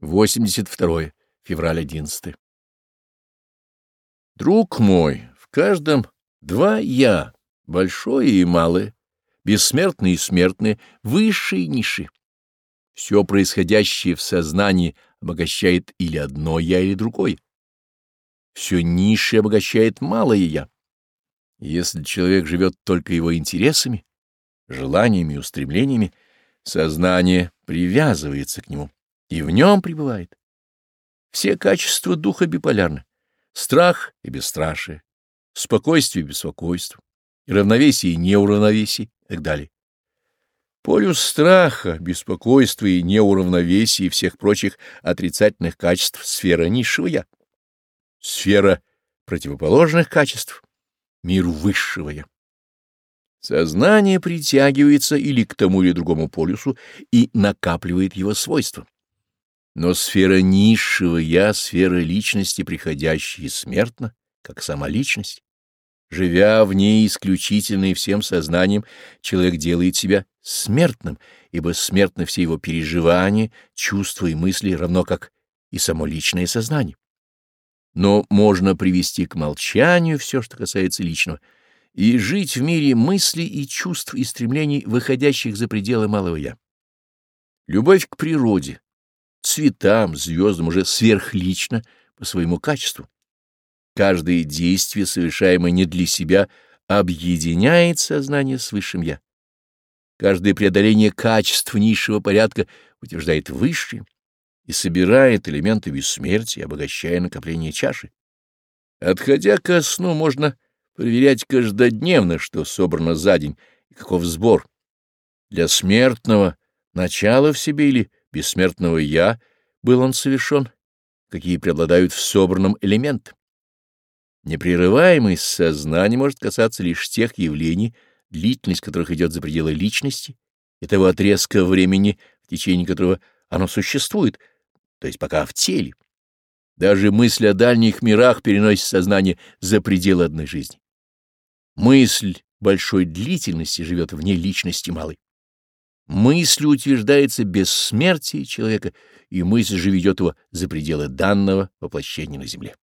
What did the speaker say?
82 февраля 11. Друг мой, в каждом два «я», большое и малое, бессмертные и смертные, высшие и ниши. Все происходящее в сознании обогащает или одно «я», или другое. Все низшее обогащает малое «я». Если человек живет только его интересами, желаниями и устремлениями, сознание привязывается к нему и в нем пребывает. Все качества духа биполярны. Страх и бесстрашие, спокойствие и беспокойство, равновесие и неуравновесие и так далее. Полюс страха, беспокойства и неуравновесия и всех прочих отрицательных качеств — сфера низшего «я». Сфера противоположных качеств — мир высшего «я». Сознание притягивается или к тому или другому полюсу и накапливает его свойства. Но сфера низшего «я», сфера личности, приходящей смертно, как сама личность. Живя в ней исключительно и всем сознанием, человек делает себя смертным, ибо смертны все его переживания, чувства и мысли, равно как и само личное сознание. Но можно привести к молчанию все, что касается личного, и жить в мире мыслей и чувств и стремлений, выходящих за пределы малого «я». Любовь к природе — цветам, звездам уже сверхлично по своему качеству. Каждое действие, совершаемое не для себя, объединяет сознание с высшим «я». Каждое преодоление качеств низшего порядка утверждает высшее и собирает элементы бессмертия, обогащая накопление чаши. Отходя ко сну, можно проверять каждодневно, что собрано за день и каков сбор. Для смертного начало в себе или бессмертного «я» был он совершен, какие преобладают в собранном элемент. Непрерываемость сознание может касаться лишь тех явлений, длительность которых идет за пределы личности, и того отрезка времени, в течение которого оно существует, то есть пока в теле. Даже мысль о дальних мирах переносит сознание за пределы одной жизни. Мысль большой длительности живет вне личности малой мысль утверждается без смерти человека, и мысль же ведет его за пределы данного воплощения на земле.